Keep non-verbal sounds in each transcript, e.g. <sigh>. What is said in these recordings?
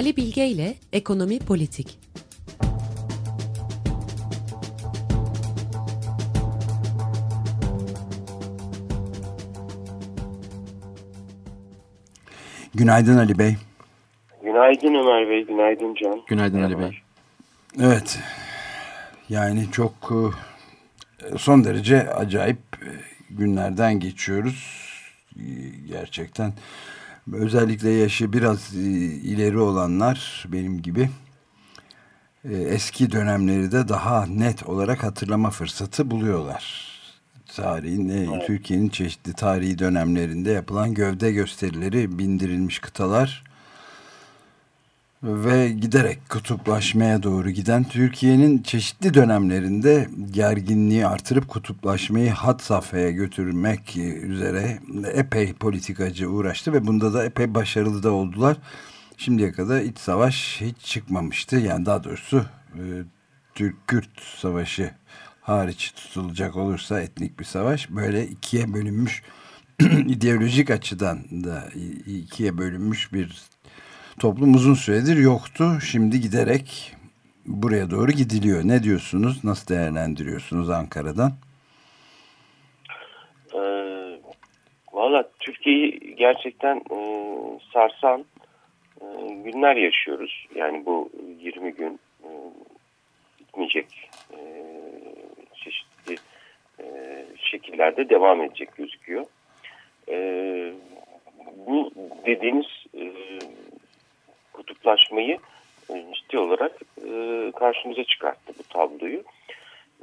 Ali Bilge ile Ekonomi Politik. Günaydın Ali Bey. Günaydın Ömer Bey, günaydın Can. Günaydın Ali Bey. Evet, yani çok e, son derece acayip e, günlerden geçiyoruz. E, gerçekten özellikle yaşı biraz ileri olanlar benim gibi eski dönemleri de daha net olarak hatırlama fırsatı buluyorlar. Tarihin, evet. Türkiye'nin çeşitli tarihi dönemlerinde yapılan gövde gösterileri bindirilmiş kıtalar ve giderek kutuplaşmaya doğru giden Türkiye'nin çeşitli dönemlerinde gerginliği artırıp kutuplaşmayı hat safhaya götürmek üzere epey politikacı uğraştı ve bunda da epey başarılı da oldular. Şimdiye kadar iç savaş hiç çıkmamıştı. Yani daha doğrusu e, Türk-Kürt savaşı hariç tutulacak olursa etnik bir savaş böyle ikiye bölünmüş <clears throat> ideolojik açıdan da ikiye bölünmüş bir toplum uzun süredir yoktu. Şimdi giderek buraya doğru gidiliyor. Ne diyorsunuz? Nasıl değerlendiriyorsunuz Ankara'dan? Ee, Valla Türkiye'yi gerçekten e, sarsan e, günler yaşıyoruz. Yani bu 20 gün e, bitmeyecek e, çeşitli e, şekillerde devam edecek gözüküyor. E, bu dediğiniz e, kutuplaşmayı e, ciddi olarak e, karşımıza çıkarttı bu tabloyu.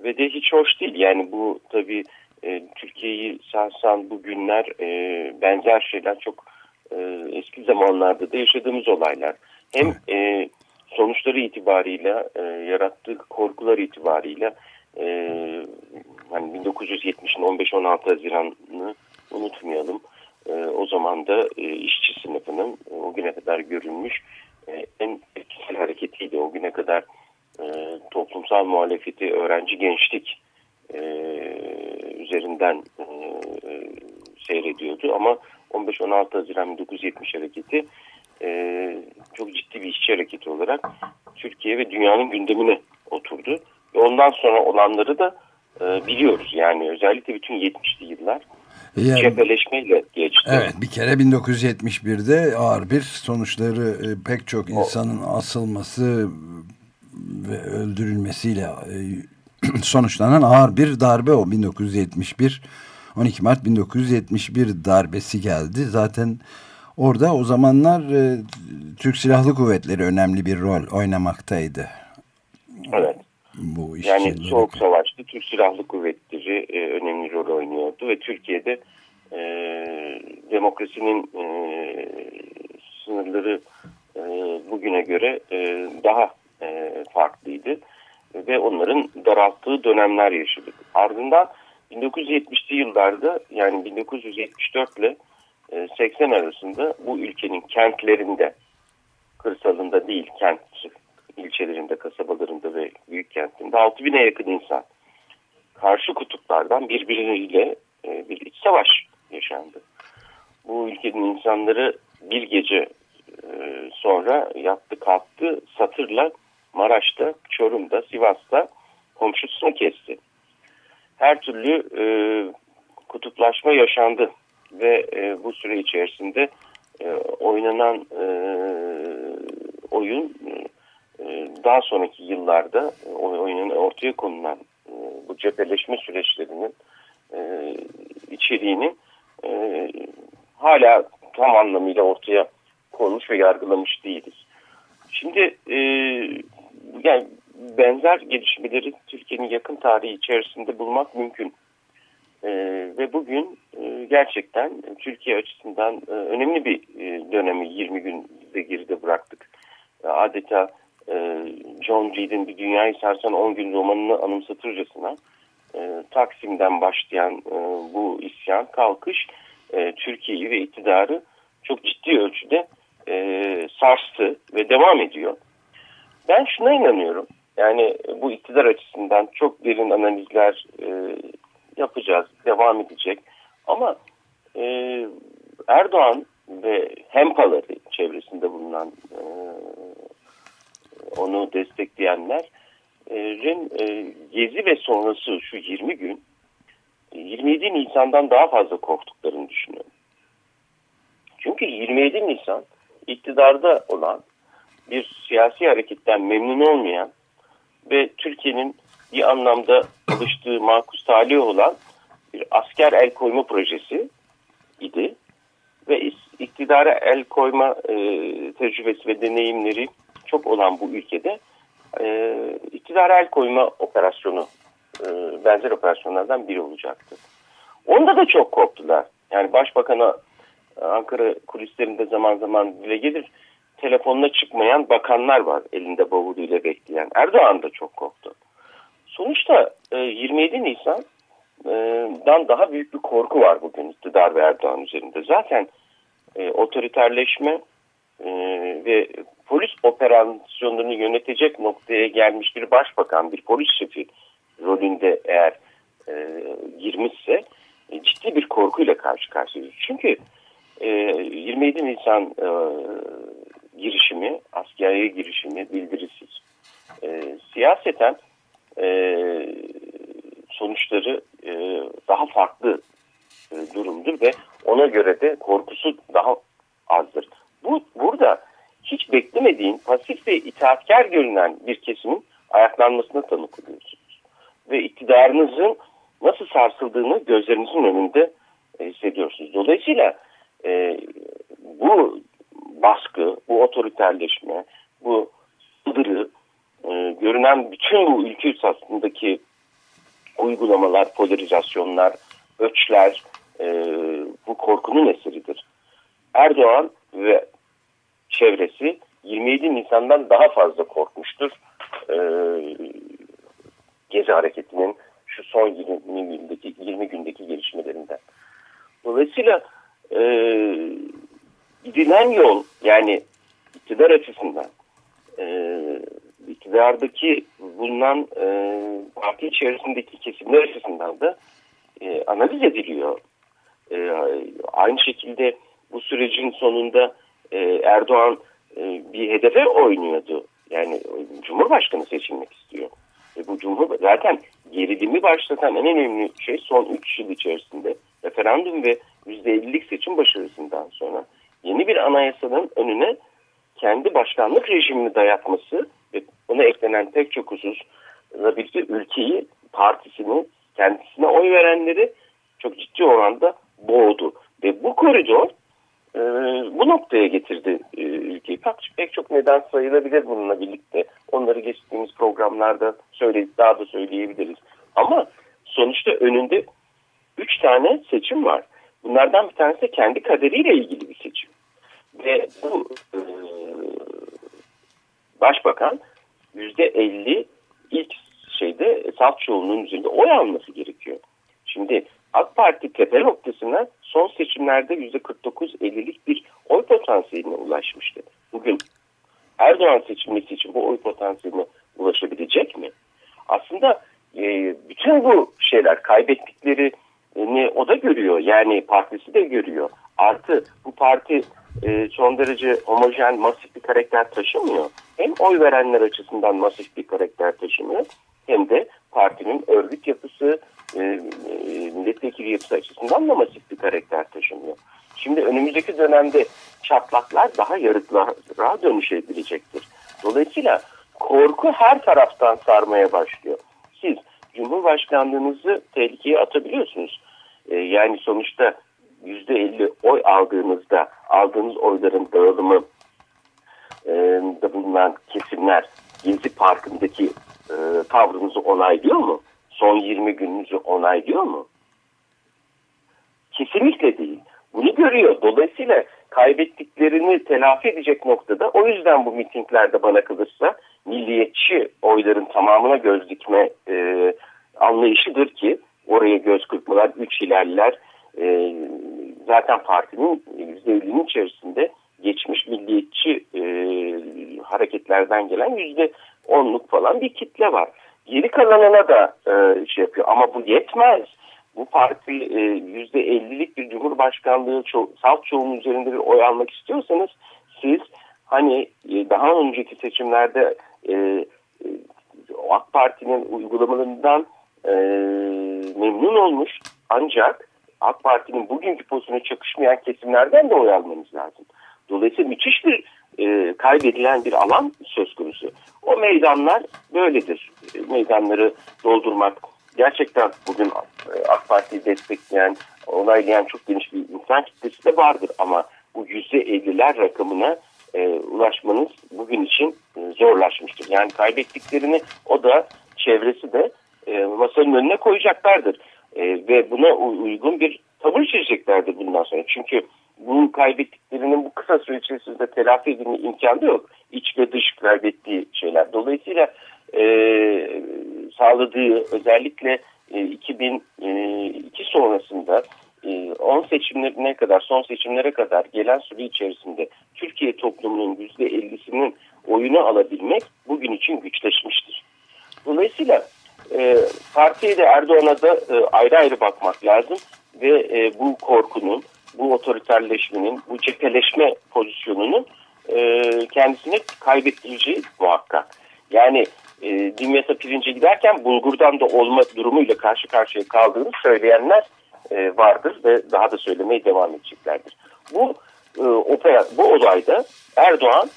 Ve de hiç hoş değil. Yani bu tabii e, Türkiye'yi sarsan bu günler e, benzer şeyler çok e, eski zamanlarda da yaşadığımız olaylar. Hem e, sonuçları itibarıyla e, yarattığı korkular itibarıyla e, hani 1970'in 15-16 Haziran'ı unutmayalım. E, o zaman da e, işçi sınıfının e, o güne kadar görülmüş e, en etkili hareketiydi. O güne kadar e, toplumsal muhalefeti öğrenci gençlik e, üzerinden e, e seyrediyordu. Ama 15-16 Haziran 1970 hareketi e, çok ciddi bir işçi hareketi olarak Türkiye ve dünyanın gündemine oturdu. Ve ondan sonra olanları da e, biliyoruz. Yani özellikle bütün 70'li yıllar yani, cepheleşmeyle geçti. Evet bir kere 1971'de ağır bir sonuçları e, pek çok insanın asılması ve öldürülmesiyle e, <clears throat> sonuçlanan ağır bir darbe o 1971 12 Mart 1971 darbesi geldi. Zaten orada o zamanlar e, Türk Silahlı Kuvvetleri önemli bir rol oynamaktaydı. Evet. Bu yani Soğuk Savaş'ta Türk Silahlı Kuvvetleri e, önemli rol oynuyordu ve Türkiye'de e, demokrasinin e, sınırları e, bugüne göre e, daha e, farklıydı ve onların daralttığı dönemler yaşadık. Ardından 1970'li yıllarda yani 1974 ile 80 arasında bu ülkenin kentlerinde, kırsalında değil kent ilçelerinde, kasabalarında ve büyük kentinde 6000'e yakın insan karşı kutuplardan birbirleriyle e, bir iç savaş yaşandı. Bu ülkenin insanları bir gece e, sonra yattı kalktı satırla Maraş'ta, Çorum'da, Sivas'ta komşusunu kesti. Her türlü e, kutuplaşma yaşandı ve e, bu süre içerisinde e, oynanan e, oyun e, daha sonraki yıllarda e, oyunun ortaya konulan cepheleşme süreçlerinin e, içeriğini e, hala tam anlamıyla ortaya konmuş ve yargılamış değiliz. Şimdi e, yani benzer gelişmeleri Türkiye'nin yakın tarihi içerisinde bulmak mümkün. E, ve bugün e, gerçekten Türkiye açısından e, önemli bir e, dönemi 20 günde geride bıraktık. E, adeta John Reed'in bir dünyayı sarsan 10 gün romanını anımsatırcasına e, Taksim'den başlayan e, bu isyan, kalkış e, Türkiye'yi ve iktidarı çok ciddi ölçüde e, sarstı ve devam ediyor. Ben şuna inanıyorum. Yani bu iktidar açısından çok derin analizler e, yapacağız, devam edecek. Ama e, Erdoğan ve hempaları çevresinde bulunan e, onu destekleyenlerin e, Gezi ve sonrası şu 20 gün 27 Nisan'dan daha fazla korktuklarını düşünüyorum. Çünkü 27 Nisan iktidarda olan bir siyasi hareketten memnun olmayan ve Türkiye'nin bir anlamda alıştığı makus talih olan bir asker el koyma projesi idi. Ve iktidara el koyma e, tecrübesi ve deneyimleri çok olan bu ülkede e, iktidara el koyma operasyonu e, benzer operasyonlardan biri olacaktı. Onda da çok korktular. Yani başbakana Ankara kulislerinde zaman zaman dile gelir telefonuna çıkmayan bakanlar var elinde bavuluyla bekleyen. Erdoğan da çok korktu. Sonuçta 27 e, Nisan'dan daha büyük bir korku var bugün iktidar ve Erdoğan üzerinde. Zaten e, otoriterleşme e, ve polis operasyonlarını yönetecek noktaya gelmiş bir başbakan, bir polis şefi rolünde eğer girmişse ciddi bir korkuyla karşı karşıyayız. Çünkü 27 Nisan girişimi, askeriye girişimi bildirisiz. E, siyaseten e, sonuçları e, daha farklı e, durumdur ve ona göre de korkusu daha azdır. Bu burada hiç beklemediğin pasif ve itaatkar görünen bir kesimin ayaklanmasına tanık oluyorsunuz. Ve iktidarınızın nasıl sarsıldığını gözlerinizin önünde e, hissediyorsunuz. Dolayısıyla e, bu baskı, bu otoriterleşme, bu saldırı, e, görünen bütün bu ülke aslındaki uygulamalar, polarizasyonlar, öçler e, bu korkunun eseridir. Erdoğan ve çevresi 27 Nisan'dan daha fazla korkmuştur. E, Gezi hareketinin şu son 20 gündeki, 20 gündeki gelişmelerinden. Dolayısıyla e, gidilen yol yani iktidar açısından e, iktidardaki bulunan e, parti içerisindeki kesimler açısından da e, analiz ediliyor. E, aynı şekilde bu sürecin sonunda e, Erdoğan e, bir hedefe oynuyordu. Yani Cumhurbaşkanı seçilmek istiyor. E, bu Cumhur zaten gerilimi başlatan en önemli şey son 3 yıl içerisinde referandum ve %50'lik seçim başarısından sonra yeni bir anayasanın önüne kendi başkanlık rejimini dayatması ve ona eklenen pek çok hususla birlikte ülkeyi, partisini, kendisine oy verenleri çok ciddi oranda boğdu. Ve bu koridor e, bu noktaya getirdi e, ülkeyi. Pek, pek çok neden sayılabilir bununla birlikte. Onları geçtiğimiz programlarda söyledik, daha da söyleyebiliriz. Ama sonuçta önünde üç tane seçim var. Bunlardan bir tanesi de kendi kaderiyle ilgili bir seçim. Ve bu e, başbakan yüzde elli ilk şeyde salt çoğunluğun üzerinde oy alması gerekiyor. Şimdi AK Parti tepe noktasına son seçimlerde yüzde 49-50'lik bir oy potansiyeline ulaşmıştı. Bugün Erdoğan seçilmesi için bu oy potansiyeline ulaşabilecek mi? Aslında e, bütün bu şeyler kaybettikleri ne o da görüyor. Yani partisi de görüyor. Artı bu parti e, son derece homojen, masif bir karakter taşımıyor. Hem oy verenler açısından masif bir karakter taşımıyor hem de partinin örgüt yapısı, e, milletvekili yapısı açısından da masif bir karakter taşımıyor. Şimdi önümüzdeki dönemde çatlaklar daha yarıklara dönüşebilecektir. Dolayısıyla korku her taraftan sarmaya başlıyor. Siz Cumhurbaşkanlığınızı tehlikeye atabiliyorsunuz. E, yani sonuçta yüzde elli oy aldığınızda aldığınız oyların dağılımı e, da bulunan kesimler Gezi Parkı'ndaki e, tavrınızı onaylıyor mu? Son 20 gününüzü onaylıyor mu? Kesinlikle değil. Bunu görüyor. Dolayısıyla kaybettiklerini telafi edecek noktada o yüzden bu mitinglerde bana kalırsa milliyetçi oyların tamamına göz dikme e, anlayışıdır ki oraya göz kırpmalar, üç hilaller e, zaten partinin %50'nin içerisinde geçmiş milliyetçi e, hareketlerden gelen yüzde onluk falan bir kitle var. Geri kalanına da e, şey yapıyor ama bu yetmez. Bu parti e, yüzde ellilik bir cumhurbaşkanlığı ço salt çoğunun üzerinde bir oy almak istiyorsanız siz hani e, daha önceki seçimlerde e, e AK Parti'nin uygulamalarından e, memnun olmuş ancak AK Parti'nin bugünkü pozisyona çakışmayan kesimlerden de oy almanız lazım. Dolayısıyla müthiş bir e, kaybedilen bir alan söz konusu. O meydanlar böyledir. Meydanları doldurmak gerçekten bugün e, AK Parti'yi destekleyen, onaylayan çok geniş bir insan kitlesi de vardır ama bu yüzde 50'ler rakamına e, ulaşmanız bugün için e, zorlaşmıştır. Yani kaybettiklerini o da çevresi de e, masanın önüne koyacaklardır. E, ve buna uygun bir tavır çizeceklerdir bundan sonra. Çünkü bu kaybettiklerinin bu kısa süre içerisinde telafi edilme imkanı yok. İç ve dış kaybettiği şeyler. Dolayısıyla e, sağladığı özellikle e, 2002 sonrasında e, 10 seçimlerine kadar son seçimlere kadar gelen süre içerisinde Türkiye toplumunun %50'sinin oyunu alabilmek bugün için güçleşmiştir. Dolayısıyla e, partiye de Erdoğan'a da e, ayrı ayrı bakmak lazım ve e, bu korkunun, bu otoriterleşmenin, bu cepheleşme pozisyonunun e, kendisine kaybettireceği muhakkak. Yani e, Dimyat'a pirince giderken bulgurdan da olma durumuyla karşı karşıya kaldığını söyleyenler e, vardır ve daha da söylemeye devam edeceklerdir. Bu e, opera, bu olayda Erdoğan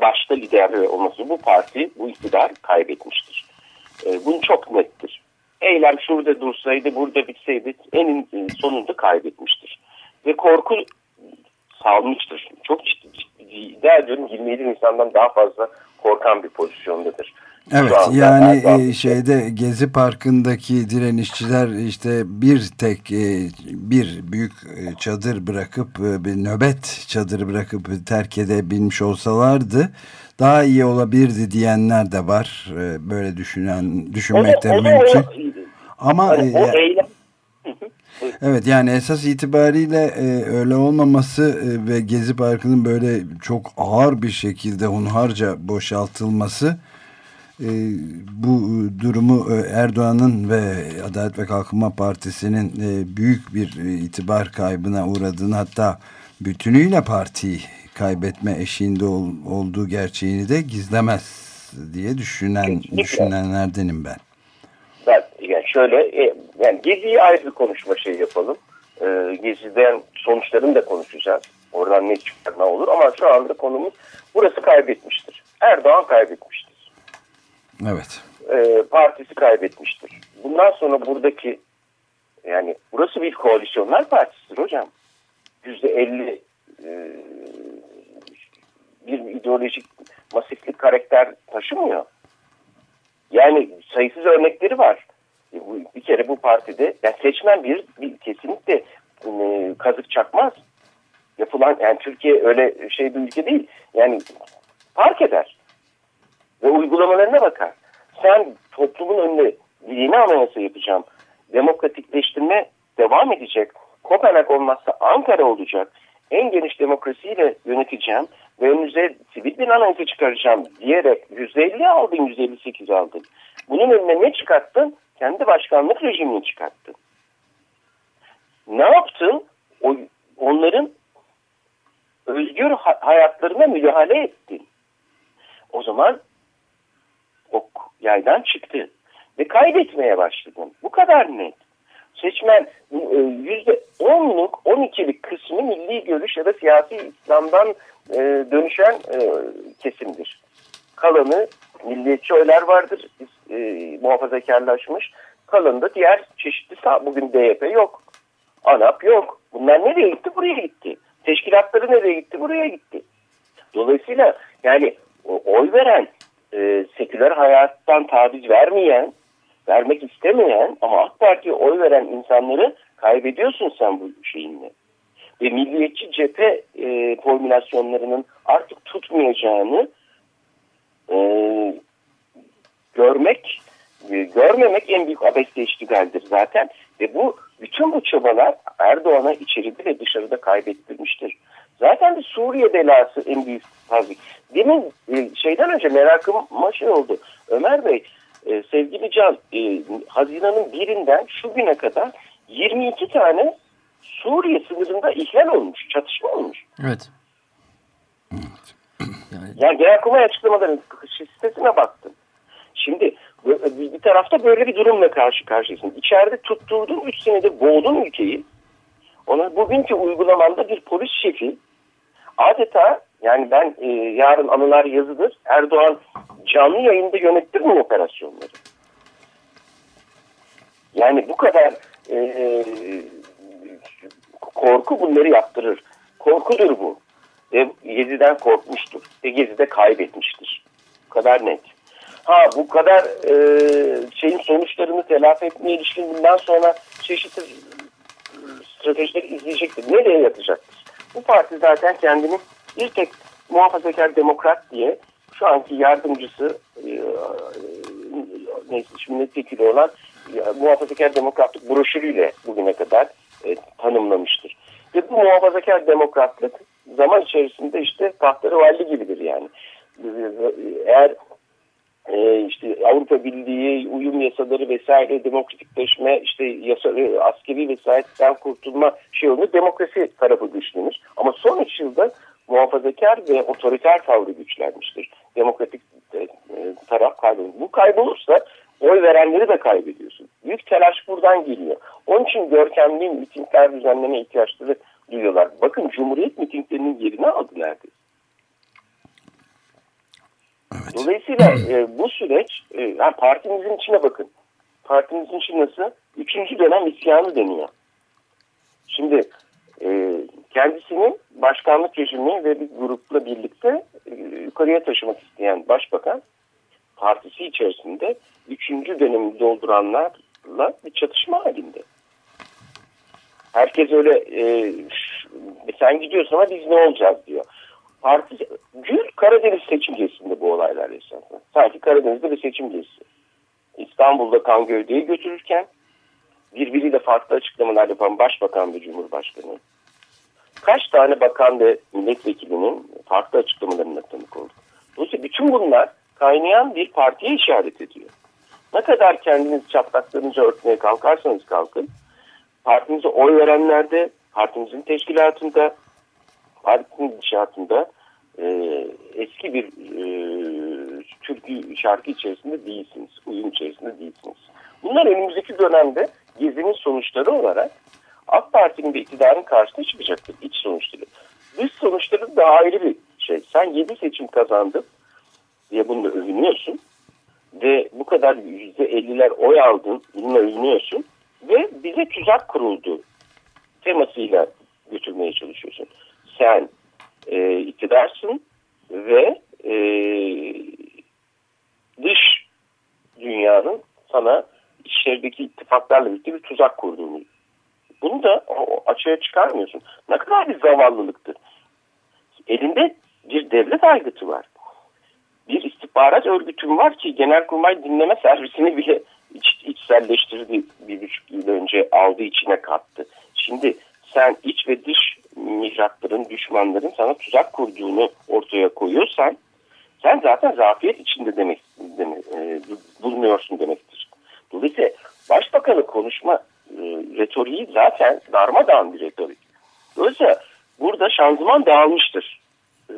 başta lider olması bu parti, bu iktidar kaybetmiştir. E, bunu çok nettir. Eylem şurada dursaydı, burada bitseydi en sonunda kaybetmiştir. Ve korku salmıştır. Çok ciddi, ciddi iddia ediyorum 27 Nisan'dan daha fazla korkan bir pozisyondadır. Evet yani e, şeyde Gezi Parkı'ndaki direnişçiler işte bir tek e, bir büyük e, çadır bırakıp e, bir nöbet çadırı bırakıp terk edebilmiş olsalardı daha iyi olabilirdi diyenler de var. E, böyle düşünen düşünmekte da, mümkün. Ama e, o eylem <laughs> Evet yani esas itibariyle e, öyle olmaması e, ve Gezi Parkı'nın böyle çok ağır bir şekilde hunharca boşaltılması e, bu durumu e, Erdoğan'ın ve Adalet ve Kalkınma Partisi'nin e, büyük bir e, itibar kaybına uğradığını hatta bütünüyle partiyi kaybetme eşiğinde ol, olduğu gerçeğini de gizlemez diye düşünen düşünenlerdenim ben. Ben yani şöyle e, yani Gezi'yi ayrı bir konuşma şey yapalım. E, Gezi'den sonuçlarını da konuşacağız. Oradan ne çıkar ne olur ama şu anda konumuz burası kaybetmiştir. Erdoğan kaybetmiştir. Evet. E, partisi kaybetmiştir. Bundan sonra buradaki yani burası bir koalisyonlar partisidir hocam. Yüzde elli e, bir ideolojik masiflik karakter taşımıyor. Yani sayısız örnekleri var. E, bir kere bu partide yani seçmen bir, bir kesinlikle e, kazık çakmaz. Yapılan yani Türkiye öyle şey bir ülke değil. Yani fark eder ve uygulamalarına bakar. Sen toplumun önüne yeni anayasa yapacağım. Demokratikleştirme devam edecek. Kopenhag olmazsa Ankara olacak. En geniş demokrasiyle yöneteceğim ve önünüze sivil bir anayasa çıkaracağım diyerek %50 aldın, %58 aldın. Bunun önüne ne çıkarttın? Kendi başkanlık rejimini çıkarttın. Ne yaptın? O, onların özgür hayatlarına müdahale ettin. O zaman ok yaydan çıktı ve kaybetmeye başladın. Bu kadar net. Seçmen e, yüzde onluk, on ikilik kısmı milli görüş ya da siyasi İslam'dan e, dönüşen e, kesimdir. Kalanı milliyetçi oylar vardır, e, muhafazakarlaşmış. Kalanı da diğer çeşitli sağ. Bugün DYP yok, ANAP yok. Bunlar nereye gitti? Buraya gitti. Teşkilatları nereye gitti? Buraya gitti. Dolayısıyla yani oy veren e, seküler hayattan taviz vermeyen, vermek istemeyen ama AK Parti'ye oy veren insanları kaybediyorsun sen bu şeyinle. Ve milliyetçi cephe e, formülasyonlarının artık tutmayacağını e, görmek, e, görmemek en büyük abesle iştigaldir zaten. Ve bu bütün bu çabalar Erdoğan'a içeride ve dışarıda kaybettirmiştir. Zaten bir Suriye belası en büyük tabii. Demin e, şeyden önce merakıma şey oldu. Ömer Bey, e, sevgili Can, e, Haziran'ın birinden şu güne kadar 22 tane Suriye sınırında ihlal olmuş, çatışma olmuş. Evet. Yani, yani Genelkurmay açıklamaların sitesine baktım. Şimdi bir tarafta böyle bir durumla karşı karşıyasın. İçeride tutturdun 3 senede boğdun ülkeyi. Ona bugünkü uygulamanda bir polis şefi adeta yani ben e, yarın anılar yazıdır. Erdoğan canlı yayında yönetti mi operasyonları? Yani bu kadar e, korku bunları yaptırır. Korkudur bu. Ve Gezi'den korkmuştur. Ve Gezi'de kaybetmiştir. Bu kadar net. Ha bu kadar e, şeyin sonuçlarını telafi etmeye ilişkin bundan sonra çeşitli stratejiler izleyecektir. Nereye yatacaktır? Bu parti zaten kendini bir tek muhafazakar demokrat diye şu anki yardımcısı e, e neyse şimdi olan muhafazakar demokratlık broşürüyle bugüne kadar e, tanımlamıştır. Ve bu muhafazakar demokratlık zaman içerisinde işte tahtları valli gibidir yani. Eğer e, işte Avrupa Birliği uyum yasaları vesaire demokratikleşme işte yasa, e, askeri vesaireden kurtulma şey olur demokrasi tarafı güçlenir. Ama son üç yılda muhafazakar ve otoriter tavrı güçlenmiştir. Demokratik e, e, taraf kaybolur. Bu kaybolursa oy verenleri de kaybediyorsun. Büyük telaş buradan geliyor. Onun için görkemli mitingler düzenleme ihtiyaçları duyuyorlar. Bakın Cumhuriyet mitinglerinin yerine aldı neredeyse. Evet. Dolayısıyla e, bu süreç, e, yani partimizin içine bakın. Partimizin içi nasıl? Üçüncü dönem isyanı deniyor. Şimdi e, kendisinin başkanlık rejimi ve bir grupla birlikte e, yukarıya taşımak isteyen başbakan partisi içerisinde üçüncü dönemi dolduranlarla bir çatışma halinde. Herkes öyle e, sen gidiyorsun ama biz ne olacağız diyor. Parti Gül Karadeniz seçim gezisinde bu olaylar yaşandı. Sanki Karadeniz'de bir seçim gezisi. İstanbul'da kan gövdeyi götürürken birbiriyle farklı açıklamalar yapan başbakan ve cumhurbaşkanı kaç tane bakan ve milletvekilinin farklı açıklamalarına tanık oldu. Dolayısıyla bütün bunlar kaynayan bir partiye işaret ediyor. Ne kadar kendiniz çatlaklarınızı örtmeye kalkarsanız kalkın, partinize oy verenlerde, partimizin teşkilatında, partinin inşaatında e, eski bir e, türkü şarkı içerisinde değilsiniz, uyum içerisinde değilsiniz. Bunlar önümüzdeki dönemde gezinin sonuçları olarak AK Parti'nin de iktidarın karşısına çıkacaktır iç sonuçları. Dış sonuçları da ayrı bir şey. Sen 7 seçim kazandın diye bununla övünüyorsun ve bu kadar %50'ler oy aldın bununla övünüyorsun ve bize tuzak kuruldu temasıyla götürmeye çalışıyorsun. Sen e, iktidarsın ve e, dış dünyanın sana içerideki ittifaklarla birlikte bir tuzak kurduğunu bunu da açığa çıkarmıyorsun. Ne kadar bir zavallılıktır. Elinde bir devlet aygıtı var. Bir istihbarat örgütüm var ki Genelkurmay dinleme servisini bile iç, içselleştirdi. Bir buçuk yıl önce aldı içine kattı. Şimdi sen iç ve dış mihrakların, düşmanların sana tuzak kurduğunu ortaya koyuyorsan sen zaten zafiyet içinde demek, demek e, bulunuyorsun demektir. Dolayısıyla başbakanı konuşma e, retoriği zaten darmadağın bir retorik. Dolayısıyla burada şanzıman dağılmıştır. E,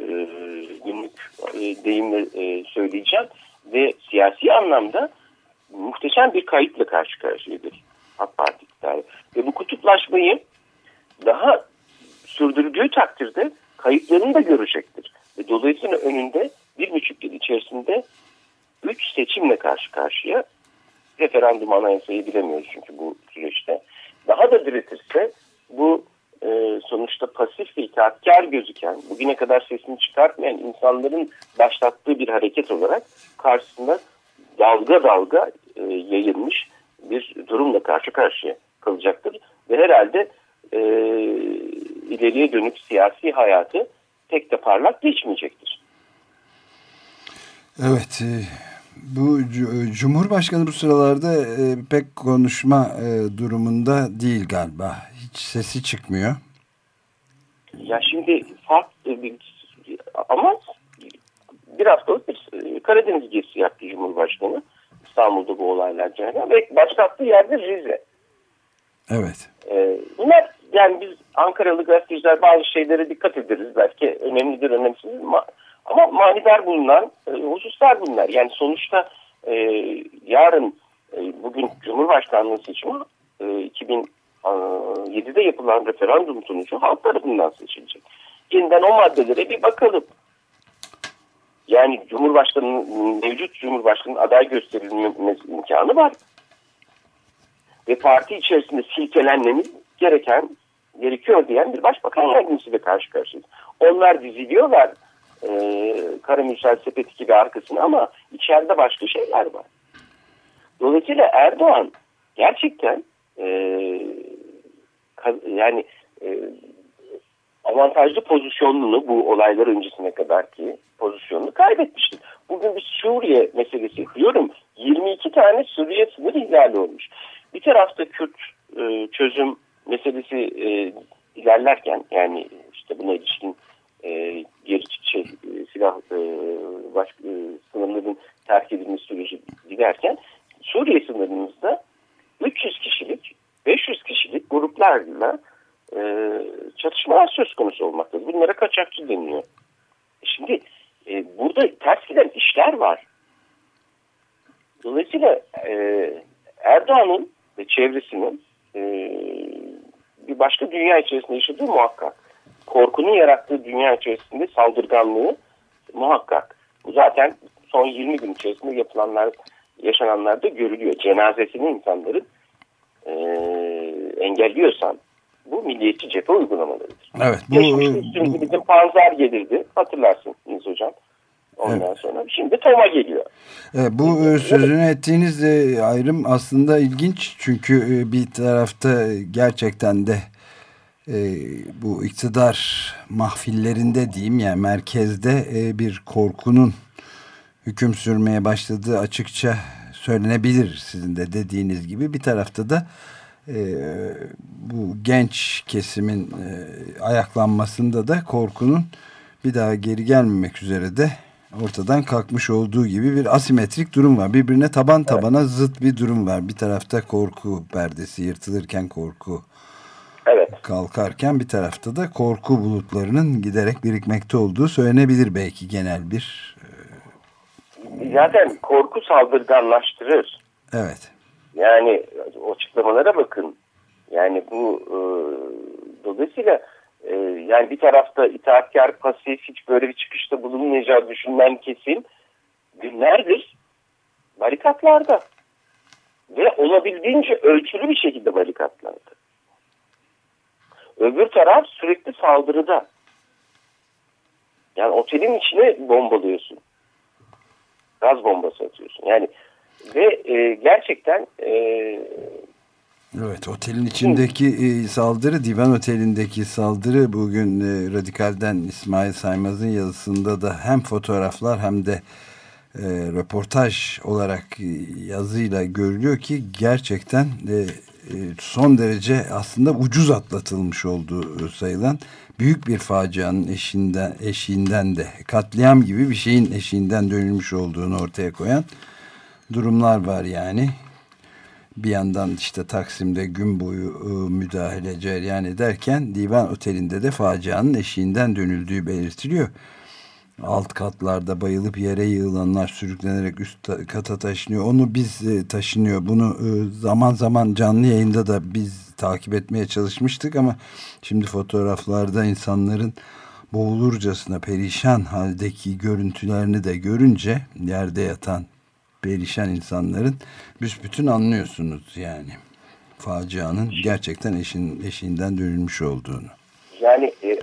günlük e, deyimle e, söyleyeceğim. Ve siyasi anlamda muhteşem bir kayıtla karşı karşıyadır AK Parti iktidarı. Ve bu kutuplaşmayı daha sürdürdüğü takdirde kayıplarını da görecektir. Ve dolayısıyla önünde bir buçuk yıl içerisinde üç seçimle karşı karşıya referandum anayasayı bilemiyoruz çünkü bu süreçte. Daha da diretirse bu e, sonuçta pasif ve itaatkar gözüken, bugüne kadar sesini çıkartmayan insanların başlattığı bir hareket olarak karşısında dalga dalga e, yayılmış bir durumla karşı karşıya kalacaktır. Ve herhalde e, ileriye dönük siyasi hayatı pek de parlak geçmeyecektir. Evet, e, bu Cumhurbaşkanı bu sıralarda e, pek konuşma e, durumunda değil galiba. Hiç sesi çıkmıyor. Ya şimdi e, bir, ama bir haftalık bir e, Karadeniz gezisi yaptı Cumhurbaşkanı. İstanbul'da bu olaylar cereyan ve başlattığı yerde Rize. Evet. Bunlar yani biz Ankaralı gazeteciler bazı şeylere dikkat ederiz. Belki önemlidir, önemsiz ama Ama manidar bulunan e, hususlar bunlar. Yani sonuçta e, yarın e, bugün Cumhurbaşkanlığı seçimi e, 2007'de yapılan referandum sonucu halk tarafından seçilecek. Yeniden o maddelere bir bakalım. Yani Cumhurbaşkanı'nın mevcut Cumhurbaşkanı'nın aday gösterilmesi imkanı var. Ve parti içerisinde silkelenmemiz gereken gerekiyor diyen bir başbakan yardımcısıyla karşı karşıyayız. Onlar diziliyorlar e, Karamürsel sepeti gibi arkasına ama içeride başka şeyler var. Dolayısıyla Erdoğan gerçekten e, yani e, avantajlı pozisyonunu bu olaylar öncesine kadar ki pozisyonunu kaybetmiştir. Bugün bir Suriye meselesi diyorum 22 tane Suriye sınır ihlali olmuş. Bir tarafta Kürt e, çözüm meselesi e, ilerlerken yani işte buna ilişkin e, geri şey, silah e, baş, e, sınırların terk edilmesi süreci giderken Suriye sınırımızda 300 kişilik 500 kişilik gruplarla e, çatışmalar söz konusu olmaktadır. Bunlara kaçakçı deniyor. Şimdi e, burada ters giden işler var. Dolayısıyla e, Erdoğan'ın ve çevresinin e, bir başka dünya içerisinde yaşadığı muhakkak. Korkunun yarattığı dünya içerisinde saldırganlığı muhakkak. Bu zaten son 20 gün içerisinde yapılanlar, yaşananlarda görülüyor. Cenazesini insanların e, engelliyorsan bu milliyetçi cephe uygulamalarıdır. Evet. Bu, Geçmişte bu, bizim panzer gelirdi. Hatırlarsınız hocam. Ondan evet. sonra şimdi Toma geliyor. Evet, bu evet. sözünü ettiğiniz ayrım aslında ilginç. Çünkü e, bir tarafta gerçekten de e, bu iktidar mahfillerinde diyeyim yani merkezde e, bir korkunun hüküm sürmeye başladığı açıkça söylenebilir sizin de dediğiniz gibi. Bir tarafta da bu genç kesimin ayaklanmasında da korkunun bir daha geri gelmemek üzere de ortadan kalkmış olduğu gibi bir asimetrik durum var. Birbirine taban tabana evet. zıt bir durum var. Bir tarafta korku perdesi yırtılırken korku evet. kalkarken bir tarafta da korku bulutlarının giderek birikmekte olduğu söylenebilir belki genel bir. E, Zaten korku saldırganlaştırır. Evet. Yani o açıklamalara bakın. Yani bu e, dolayısıyla ee, yani bir tarafta itaatkar, pasif, hiç böyle bir çıkışta bulunmayacağı düşünmen kesin günlerdir barikatlarda ve olabildiğince ölçülü bir şekilde barikatlarda. Öbür taraf sürekli saldırıda. Yani otelin içine bombalıyorsun. Gaz bombası atıyorsun. Yani ve e, gerçekten e, Evet otelin içindeki e, saldırı Divan Oteli'ndeki saldırı bugün e, Radikal'den İsmail Saymaz'ın yazısında da hem fotoğraflar hem de e, röportaj olarak e, yazıyla görülüyor ki gerçekten e, e, son derece aslında ucuz atlatılmış olduğu sayılan. Büyük bir facianın eşinden, eşiğinden de katliam gibi bir şeyin eşiğinden dönülmüş olduğunu ortaya koyan durumlar var yani bir yandan işte Taksim'de gün boyu ıı, müdahale cereyan ederken divan otelinde de facianın eşiğinden dönüldüğü belirtiliyor. Alt katlarda bayılıp yere yığılanlar sürüklenerek üst kata taşınıyor. Onu biz e, taşınıyor. Bunu e, zaman zaman canlı yayında da biz takip etmeye çalışmıştık ama şimdi fotoğraflarda insanların boğulurcasına perişan haldeki görüntülerini de görünce yerde yatan perişan insanların büsbütün anlıyorsunuz yani. Facianın gerçekten eşin, eşiğinden dönülmüş olduğunu. Yani e,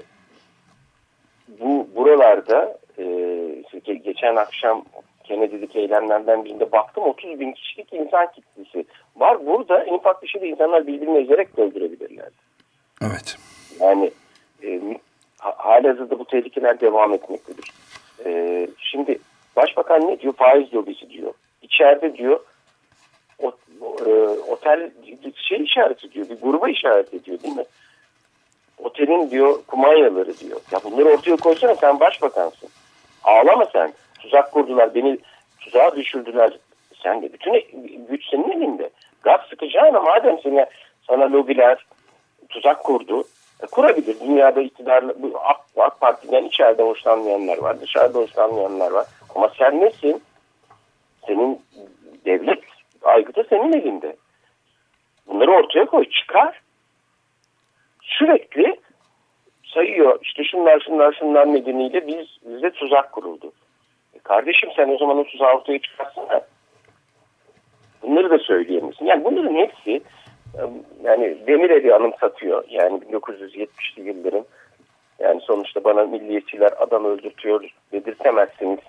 bu buralarda e, geçen akşam Kennedy'deki eylemlerden birinde baktım 30 bin kişilik insan kitlesi var. Burada en ufak bir şeyde insanlar birbirini ezerek öldürebilirler. Evet. Yani e, halihazırda bu tehlikeler devam etmektedir. E, şimdi Başbakan ne diyor? Faiz lobisi diyor içeride diyor o, e, otel şey işaret ediyor. Bir gruba işaret ediyor değil mi? Otelin diyor kumanyaları diyor. Ya bunları ortaya koysana sen başbakansın. Ağlama sen. Tuzak kurdular. Beni tuzağa düşürdüler. Sen de bütün güç senin elinde. Gaz sıkacağına madem sana, sana lobiler tuzak kurdu. E, kurabilir. Dünyada iktidarlı bu AK, AK Parti'den içeride hoşlanmayanlar var, dışarıda hoşlanmayanlar var. Ama sen nesin? Senin devlet aygıtı senin elinde. Bunları ortaya koy, çıkar. Sürekli sayıyor. İşte şunlar şunlar şunlar nedeniyle biz bize tuzak kuruldu. E kardeşim sen o zaman o tuzağı ortaya çıkarsana. Bunları da söyleyemezsin. Yani bunların hepsi yani Demirel'i anımsatıyor. Yani 1970'li yılların yani sonuçta bana milliyetçiler adam öldürtüyor dedirtemezsiniz.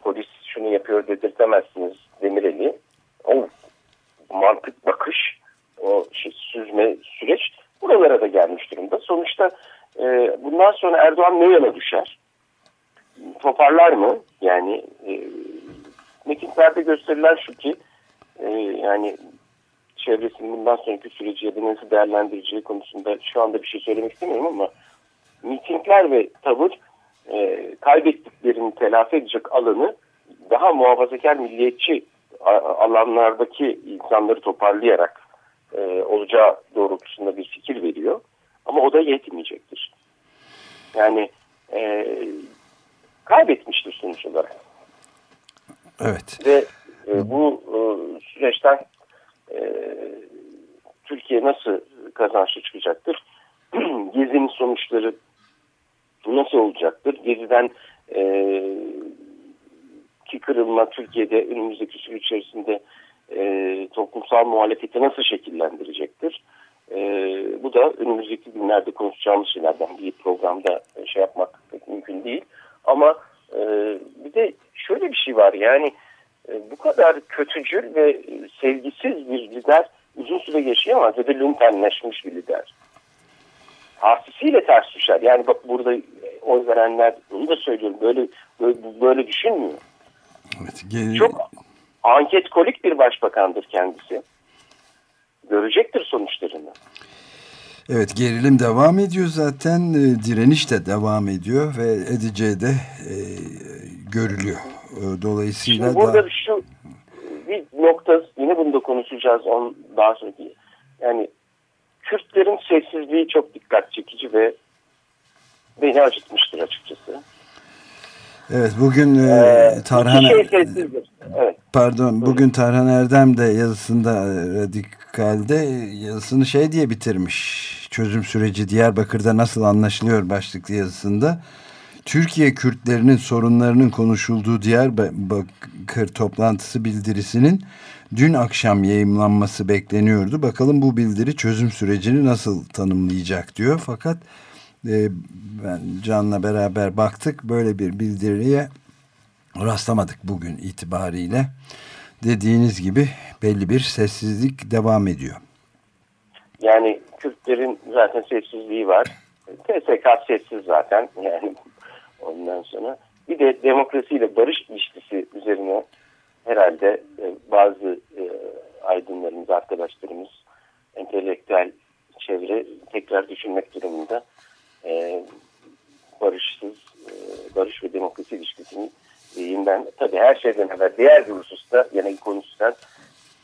Polis şunu yapıyor dedirtemezsiniz Demirel'i. O mantık bakış, o şey, süzme süreç buralara da gelmiş durumda. Sonuçta e, bundan sonra Erdoğan ne yana düşer? Toparlar mı? Yani e, metinlerde gösterilen şu ki e, yani çevresinin bundan sonraki süreci ya da nasıl değerlendireceği konusunda şu anda bir şey söylemek istemiyorum ama mitingler ve tavır e, kaybettiklerini telafi edecek alanı daha muhafazakar milliyetçi alanlardaki insanları toparlayarak e, olacağı doğrultusunda bir fikir veriyor. Ama o da yetmeyecektir. Yani e, kaybetmiştir sonuç olarak. Evet. Ve e, bu e, süreçten e, Türkiye nasıl kazançlı çıkacaktır? <clears throat> Gezi'nin sonuçları nasıl olacaktır? Gezi'den kırılma Türkiye'de önümüzdeki süre içerisinde e, toplumsal muhalefeti nasıl şekillendirecektir? E, bu da önümüzdeki günlerde konuşacağımız şeylerden bir programda şey yapmak pek mümkün değil. Ama e, bir de şöyle bir şey var yani e, bu kadar kötücül ve sevgisiz bir lider uzun süre yaşayamaz ya da lumpenleşmiş bir lider. Partisiyle ters düşer. Yani bak burada oy verenler bunu da söylüyorum böyle böyle, böyle düşünmüyor. Evet, geri... Çok anket kolik bir başbakandır kendisi. Görecektir sonuçlarını. Evet gerilim devam ediyor zaten e, direniş de devam ediyor ve edeceği de e, görülüyor. E, dolayısıyla Şimdi burada da... şu bir nokta yine bunu da konuşacağız on daha sonraki yani Kürtlerin sessizliği çok dikkat çekici ve beni acıtmıştır açıkçası. Evet bugün e, ee, Tarhan şey evet. pardon bugün Tarhan Erdem de yazısında e, Radikal'de yazısını şey diye bitirmiş. Çözüm süreci Diyarbakır'da nasıl anlaşılıyor başlıklı yazısında. Türkiye Kürtlerinin sorunlarının konuşulduğu Diyarbakır toplantısı bildirisinin dün akşam yayımlanması bekleniyordu. Bakalım bu bildiri çözüm sürecini nasıl tanımlayacak diyor. Fakat e, ben Can'la beraber baktık böyle bir bildiriye rastlamadık bugün itibariyle. Dediğiniz gibi belli bir sessizlik devam ediyor. Yani Kürtlerin zaten sessizliği var. TSK sessiz zaten <laughs> yani ondan sonra. Bir de demokrasiyle barış ilişkisi üzerine herhalde e, bazı e, aydınlarımız, arkadaşlarımız, entelektüel çevre tekrar düşünmek durumunda e, barışsız, e, barış ve demokrasi ilişkisini diyeyim ben. Tabii her şeyden evvel diğer bir hususta yine konuşsan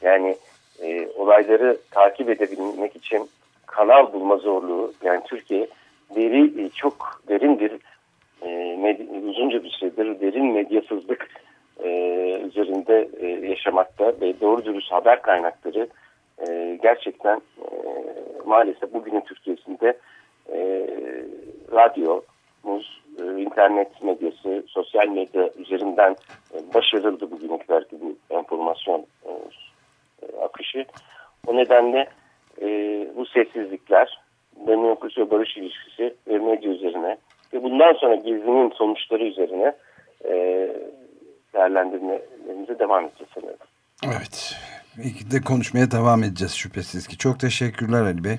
yani e, olayları takip edebilmek için kanal bulma zorluğu yani Türkiye deri e, çok derin bir e, med, uzunca bir süredir derin medyasızlık e, üzerinde e, yaşamakta ve doğru dürüst haber kaynakları e, gerçekten e, maalesef bugünün Türkiye'sinde e, radyomuz, e, internet medyası, sosyal medya üzerinden e, başarıldı kadarki bu enformasyon e, e, akışı. O nedenle e, bu sessizlikler, demokrasi ve barış ilişkisi ve medya üzerine ve bundan sonra gezinin sonuçları üzerine e, değerlendirmelerimize devam edeceğiz sanırım. Evet. De konuşmaya devam edeceğiz şüphesiz ki. Çok teşekkürler Ali Bey.